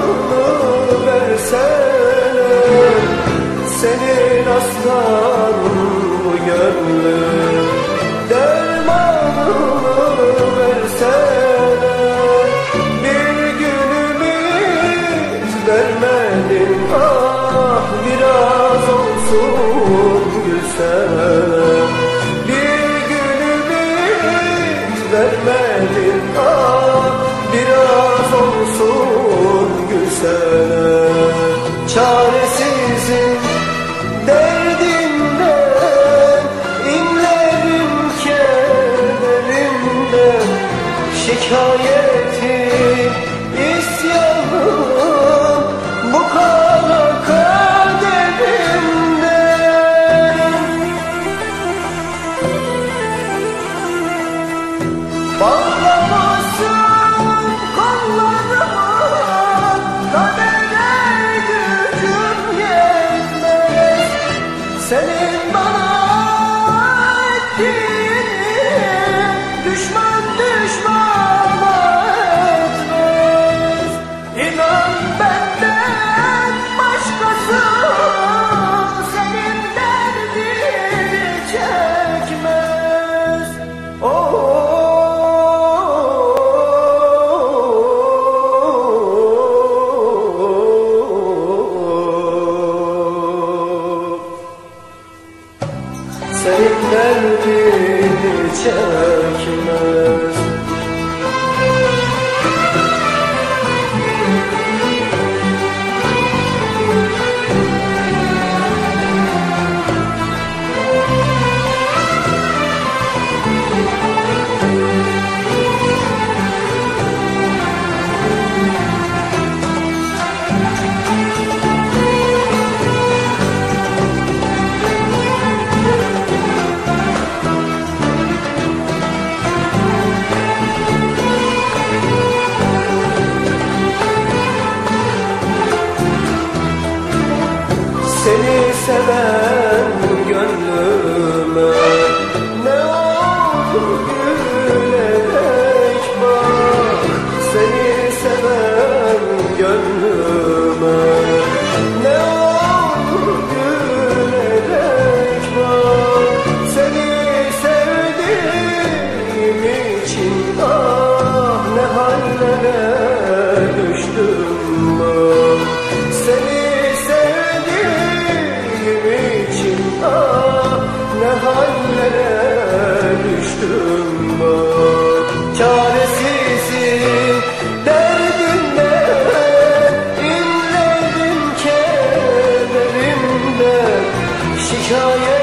aklını Senin aslan gönlün dermanını versene Bir günümüz vermedin ah biraz olsun gülsene Bir günümüz vermedin ah biraz olsun gülsene Çaresizim derdinden inlerim kederimden Şikayetim isyanım bu kara kaderimden Bağlamasın Senin bana Senin derdini çekmez seven çaresizi Derdimde inledim kederimde Şikayet